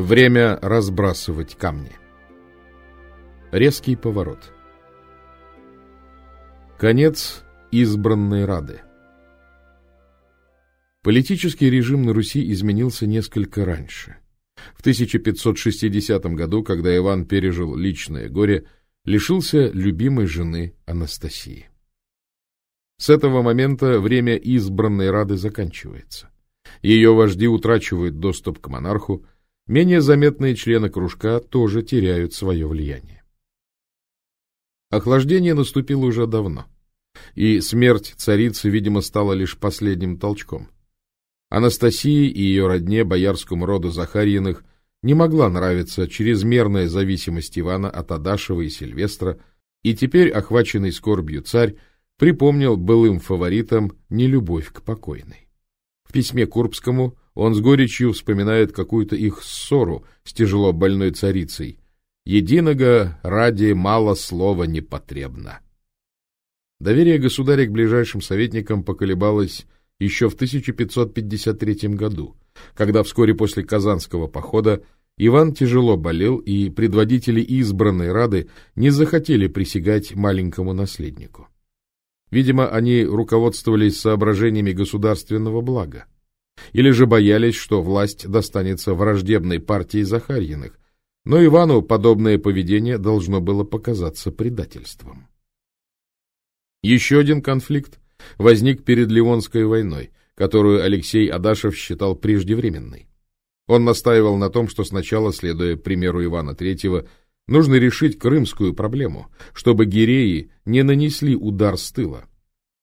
Время разбрасывать камни. Резкий поворот. Конец избранной Рады. Политический режим на Руси изменился несколько раньше. В 1560 году, когда Иван пережил личное горе, лишился любимой жены Анастасии. С этого момента время избранной Рады заканчивается. Ее вожди утрачивают доступ к монарху, Менее заметные члены кружка тоже теряют свое влияние. Охлаждение наступило уже давно, и смерть царицы, видимо, стала лишь последним толчком. Анастасии и ее родне, боярскому роду Захарьиных, не могла нравиться чрезмерная зависимость Ивана от Адашева и Сильвестра, и теперь, охваченный скорбью царь, припомнил былым фаворитам нелюбовь к покойной. В письме Курбскому он с горечью вспоминает какую-то их ссору с тяжело больной царицей. «Единого ради мало слова не потребно». Доверие государя к ближайшим советникам поколебалось еще в 1553 году, когда вскоре после Казанского похода Иван тяжело болел, и предводители избранной Рады не захотели присягать маленькому наследнику. Видимо, они руководствовались соображениями государственного блага или же боялись, что власть достанется враждебной партии Захарьиных, но Ивану подобное поведение должно было показаться предательством. Еще один конфликт возник перед Ливонской войной, которую Алексей Адашев считал преждевременной. Он настаивал на том, что сначала, следуя примеру Ивана III, нужно решить крымскую проблему, чтобы гиреи не нанесли удар с тыла.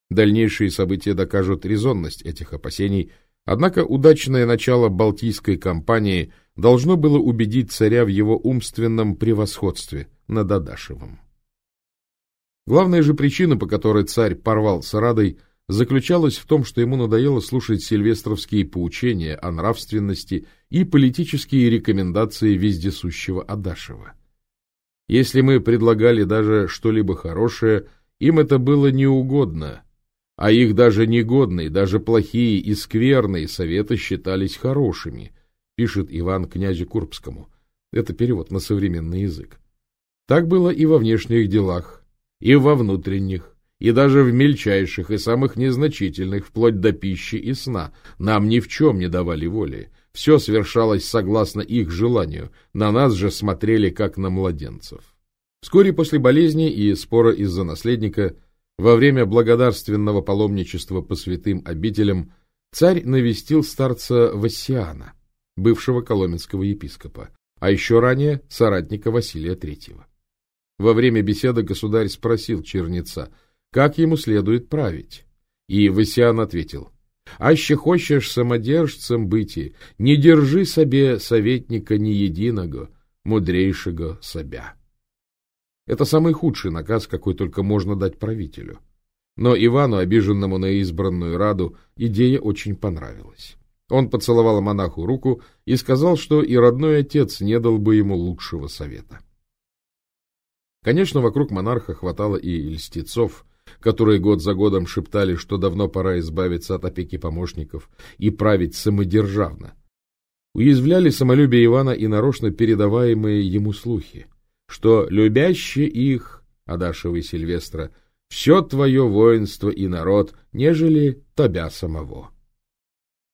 Дальнейшие события докажут резонность этих опасений – Однако удачное начало Балтийской кампании должно было убедить царя в его умственном превосходстве над Адашевым. Главная же причина, по которой царь порвал с Радой, заключалась в том, что ему надоело слушать сильвестровские поучения о нравственности и политические рекомендации вездесущего Адашева. Если мы предлагали даже что-либо хорошее, им это было неугодно, а их даже негодные, даже плохие и скверные советы считались хорошими, пишет Иван князю Курбскому. Это перевод на современный язык. Так было и во внешних делах, и во внутренних, и даже в мельчайших и самых незначительных, вплоть до пищи и сна, нам ни в чем не давали воли. Все свершалось согласно их желанию, на нас же смотрели как на младенцев. Вскоре после болезни и спора из-за наследника – во время благодарственного паломничества по святым обителям царь навестил старца Вассиана, бывшего коломенского епископа, а еще ранее соратника Василия III. Во время беседы государь спросил черница, как ему следует править, и Вассиан ответил, «Аще хочешь самодержцем быть, не держи себе советника ни единого, мудрейшего себя». Это самый худший наказ, какой только можно дать правителю. Но Ивану, обиженному на избранную Раду, идея очень понравилась. Он поцеловал монаху руку и сказал, что и родной отец не дал бы ему лучшего совета. Конечно, вокруг монарха хватало и льстецов, которые год за годом шептали, что давно пора избавиться от опеки помощников и править самодержавно. Уязвляли самолюбие Ивана и нарочно передаваемые ему слухи что любяще их, Адашева и Сильвестра, все твое воинство и народ, нежели тебя самого.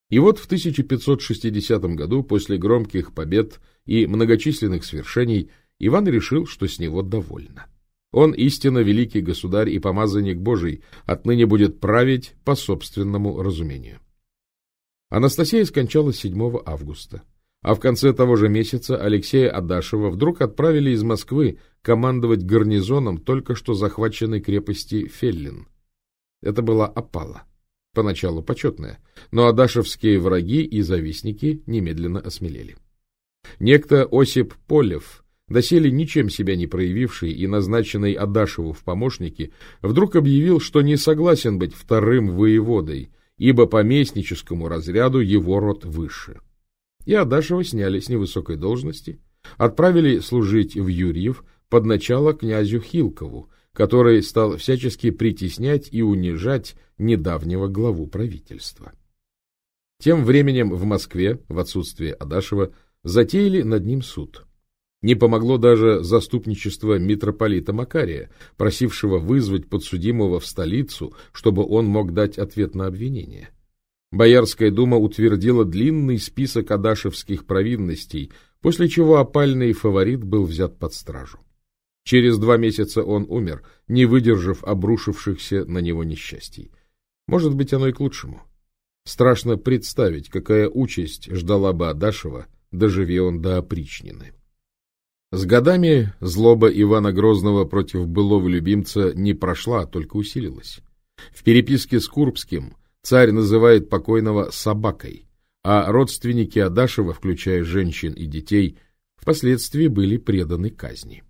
И вот в 1560 году, после громких побед и многочисленных свершений, Иван решил, что с него довольно. Он истинно великий государь и помазанник Божий, отныне будет править по собственному разумению. Анастасия скончалась 7 августа а в конце того же месяца Алексея Адашева вдруг отправили из Москвы командовать гарнизоном только что захваченной крепости Феллин. Это была опала, поначалу почетная, но адашевские враги и завистники немедленно осмелели. Некто Осип Полев, доселе ничем себя не проявивший и назначенный Адашеву в помощники, вдруг объявил, что не согласен быть вторым воеводой, ибо по местническому разряду его род выше и Адашева сняли с невысокой должности, отправили служить в Юрьев под начало князю Хилкову, который стал всячески притеснять и унижать недавнего главу правительства. Тем временем в Москве, в отсутствие Адашева, затеяли над ним суд. Не помогло даже заступничество митрополита Макария, просившего вызвать подсудимого в столицу, чтобы он мог дать ответ на обвинение. Боярская дума утвердила длинный список адашевских провинностей, после чего опальный фаворит был взят под стражу. Через два месяца он умер, не выдержав обрушившихся на него несчастий. Может быть, оно и к лучшему. Страшно представить, какая участь ждала бы Адашева, доживи он до опричнины. С годами злоба Ивана Грозного против былого любимца не прошла, а только усилилась. В переписке с Курбским царь называет покойного «собакой», а родственники Адашева, включая женщин и детей, впоследствии были преданы казни.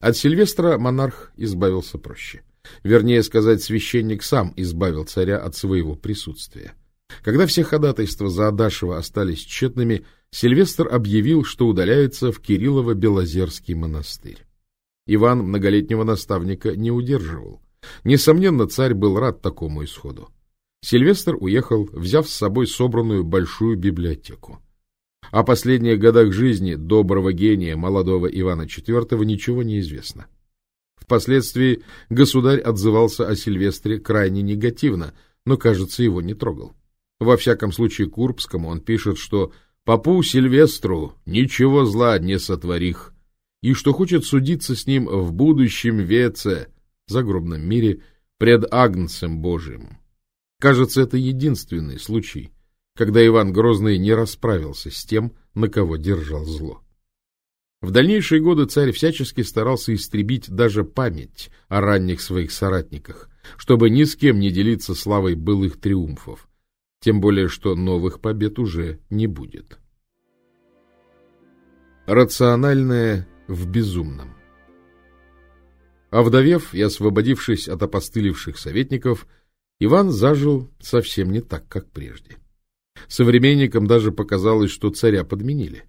От Сильвестра монарх избавился проще. Вернее сказать, священник сам избавил царя от своего присутствия. Когда все ходатайства за Адашева остались тщетными, Сильвестр объявил, что удаляется в Кириллово-Белозерский монастырь. Иван многолетнего наставника не удерживал. Несомненно, царь был рад такому исходу. Сильвестр уехал, взяв с собой собранную большую библиотеку. О последних годах жизни доброго гения молодого Ивана IV ничего не известно. Впоследствии государь отзывался о Сильвестре крайне негативно, но, кажется, его не трогал. Во всяком случае, Курбскому он пишет, что «попу Сильвестру ничего зла не сотворих», и что хочет судиться с ним в будущем веце, загробном мире, пред Агнцем Божиим. Кажется, это единственный случай, когда Иван Грозный не расправился с тем, на кого держал зло. В дальнейшие годы царь всячески старался истребить даже память о ранних своих соратниках, чтобы ни с кем не делиться славой былых триумфов, тем более что новых побед уже не будет. Рациональное в безумном Овдовев и освободившись от опостылевших советников, Иван зажил совсем не так, как прежде. Современникам даже показалось, что царя подменили.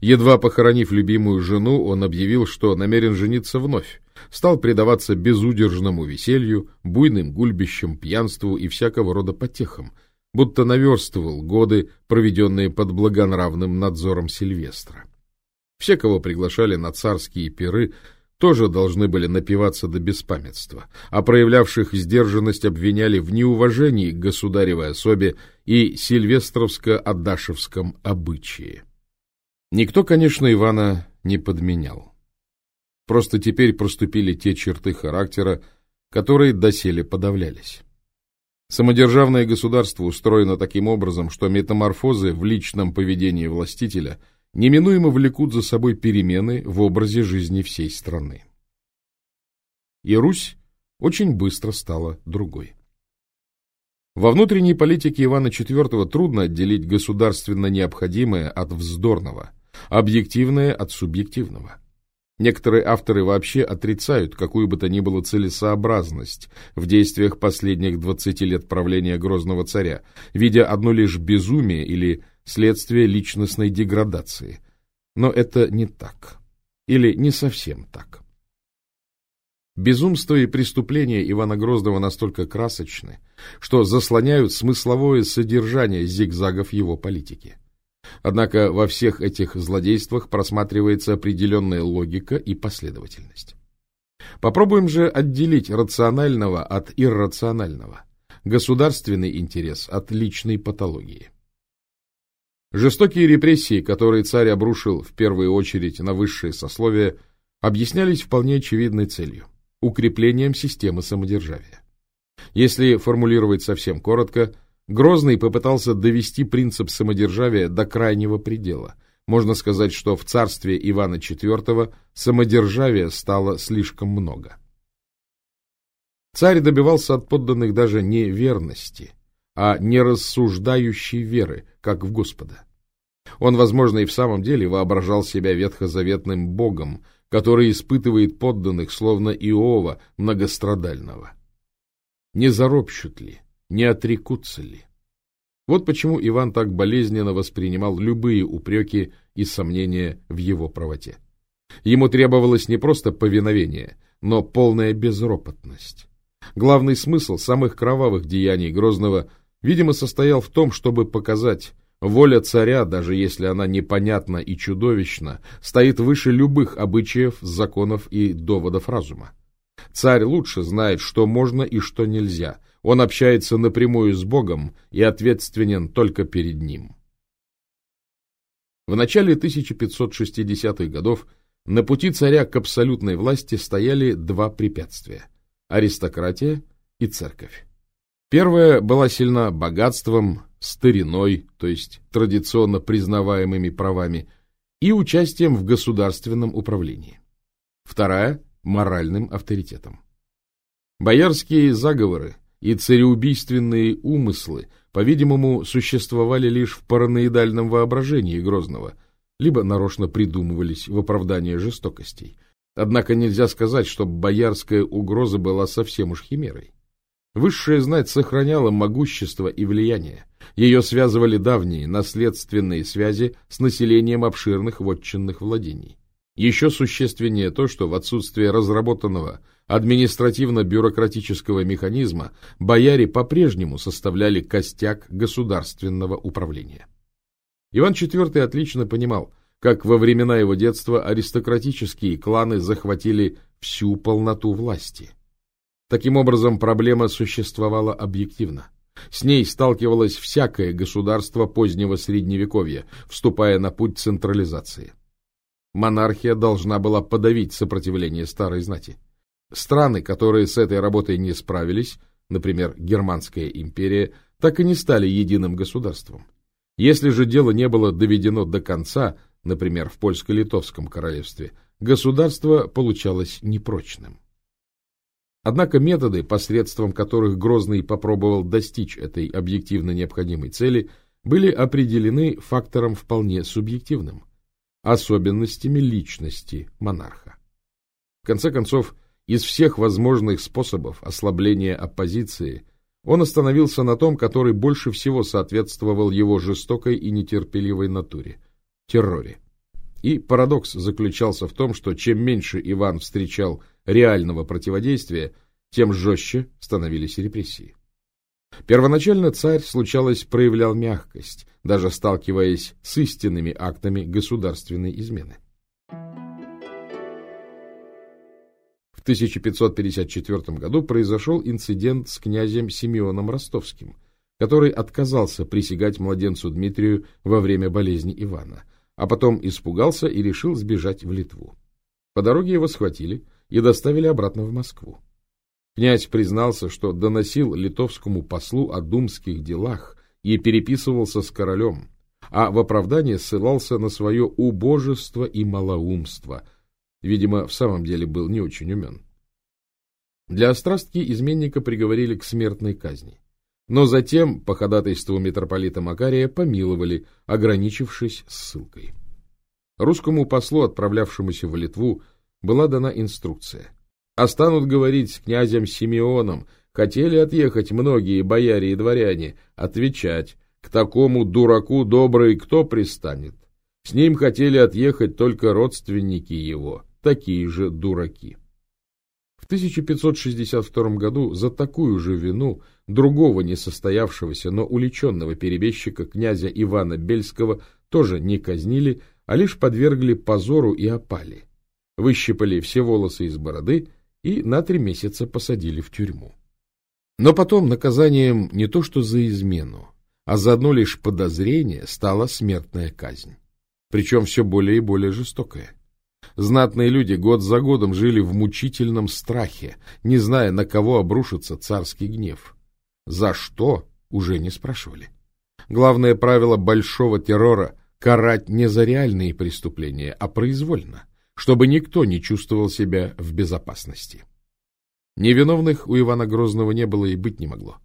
Едва похоронив любимую жену, он объявил, что намерен жениться вновь, стал предаваться безудержному веселью, буйным гульбищам, пьянству и всякого рода потехам – будто наверстывал годы, проведенные под благонравным надзором Сильвестра. Все, кого приглашали на царские пиры, тоже должны были напиваться до беспамятства, а проявлявших сдержанность обвиняли в неуважении к государевой особе и сильвестровско-адашевском обычае. Никто, конечно, Ивана не подменял. Просто теперь проступили те черты характера, которые доселе подавлялись. Самодержавное государство устроено таким образом, что метаморфозы в личном поведении властителя неминуемо влекут за собой перемены в образе жизни всей страны. И Русь очень быстро стала другой. Во внутренней политике Ивана IV трудно отделить государственно необходимое от вздорного, объективное от субъективного. Некоторые авторы вообще отрицают какую бы то ни было целесообразность в действиях последних 20 лет правления Грозного царя, видя одно лишь безумие или следствие личностной деградации. Но это не так. Или не совсем так. Безумство и преступления Ивана Грозного настолько красочны, что заслоняют смысловое содержание зигзагов его политики. Однако во всех этих злодействах просматривается определенная логика и последовательность. Попробуем же отделить рационального от иррационального, государственный интерес от личной патологии. Жестокие репрессии, которые царь обрушил в первую очередь на высшие сословия, объяснялись вполне очевидной целью – укреплением системы самодержавия. Если формулировать совсем коротко – Грозный попытался довести принцип самодержавия до крайнего предела. Можно сказать, что в царстве Ивана IV самодержавия стало слишком много. Царь добивался от подданных даже не верности, а нерассуждающей веры, как в Господа. Он, возможно, и в самом деле воображал себя ветхозаветным богом, который испытывает подданных, словно Иова многострадального. Не заропщут ли? не отрекутся ли. Вот почему Иван так болезненно воспринимал любые упреки и сомнения в его правоте. Ему требовалось не просто повиновение, но полная безропотность. Главный смысл самых кровавых деяний Грозного, видимо, состоял в том, чтобы показать, Воля царя, даже если она непонятна и чудовищна, стоит выше любых обычаев, законов и доводов разума. Царь лучше знает, что можно и что нельзя. Он общается напрямую с Богом и ответственен только перед Ним. В начале 1560-х годов на пути царя к абсолютной власти стояли два препятствия – аристократия и церковь. Первая была сильна богатством, стариной, то есть традиционно признаваемыми правами, и участием в государственном управлении. Вторая – моральным авторитетом. Боярские заговоры и цареубийственные умыслы, по-видимому, существовали лишь в параноидальном воображении Грозного, либо нарочно придумывались в оправдание жестокостей. Однако нельзя сказать, что боярская угроза была совсем уж химерой. Высшая знать сохраняла могущество и влияние. Ее связывали давние наследственные связи с населением обширных вотчинных владений. Еще существеннее то, что в отсутствие разработанного административно-бюрократического механизма бояре по-прежнему составляли костяк государственного управления. Иван IV отлично понимал, как во времена его детства аристократические кланы захватили всю полноту власти – Таким образом, проблема существовала объективно. С ней сталкивалось всякое государство позднего Средневековья, вступая на путь централизации. Монархия должна была подавить сопротивление старой знати. Страны, которые с этой работой не справились, например, Германская империя, так и не стали единым государством. Если же дело не было доведено до конца, например, в польско-литовском королевстве, государство получалось непрочным. Однако методы, посредством которых Грозный попробовал достичь этой объективно необходимой цели, были определены фактором вполне субъективным – особенностями личности монарха. В конце концов, из всех возможных способов ослабления оппозиции он остановился на том, который больше всего соответствовал его жестокой и нетерпеливой натуре – терроре. И парадокс заключался в том, что чем меньше Иван встречал реального противодействия, тем жестче становились репрессии. Первоначально царь, случалось, проявлял мягкость, даже сталкиваясь с истинными актами государственной измены. В 1554 году произошел инцидент с князем Симеоном Ростовским, который отказался присягать младенцу Дмитрию во время болезни Ивана, а потом испугался и решил сбежать в Литву. По дороге его схватили и доставили обратно в Москву. Князь признался, что доносил литовскому послу о думских делах и переписывался с королем, а в оправдание ссылался на свое убожество и малоумство. Видимо, в самом деле был не очень умен. Для острастки изменника приговорили к смертной казни. Но затем, по ходатайству митрополита Макария, помиловали, ограничившись ссылкой. Русскому послу, отправлявшемуся в Литву, была дана инструкция. А станут говорить с князем Симеоном, хотели отъехать многие бояре и дворяне, отвечать, к такому дураку добрый кто пристанет? С ним хотели отъехать только родственники его, такие же дураки. В 1562 году за такую же вину другого несостоявшегося, но уличенного перебежчика князя Ивана Бельского тоже не казнили, а лишь подвергли позору и опали выщипали все волосы из бороды и на три месяца посадили в тюрьму. Но потом наказанием не то что за измену, а за одно лишь подозрение стала смертная казнь. Причем все более и более жестокая. Знатные люди год за годом жили в мучительном страхе, не зная, на кого обрушится царский гнев. За что, уже не спрашивали. Главное правило большого террора — карать не за реальные преступления, а произвольно чтобы никто не чувствовал себя в безопасности. Невиновных у Ивана Грозного не было и быть не могло.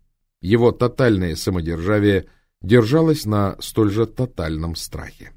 Его тотальное самодержавие держалось на столь же тотальном страхе.